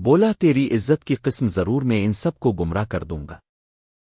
بولا تیری عزت کی قسم ضرور میں ان سب کو گمراہ کر دوں گا۔